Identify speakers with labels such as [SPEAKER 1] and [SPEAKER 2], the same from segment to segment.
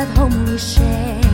[SPEAKER 1] that we share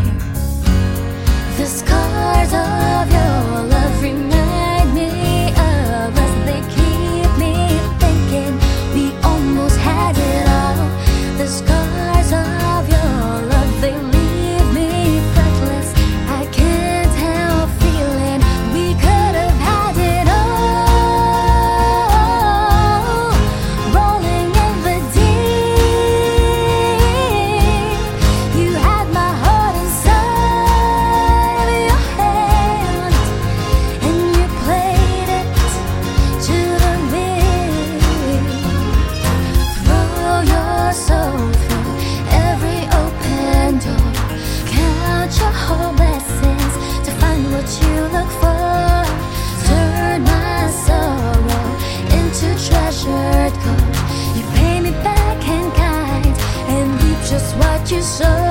[SPEAKER 1] 想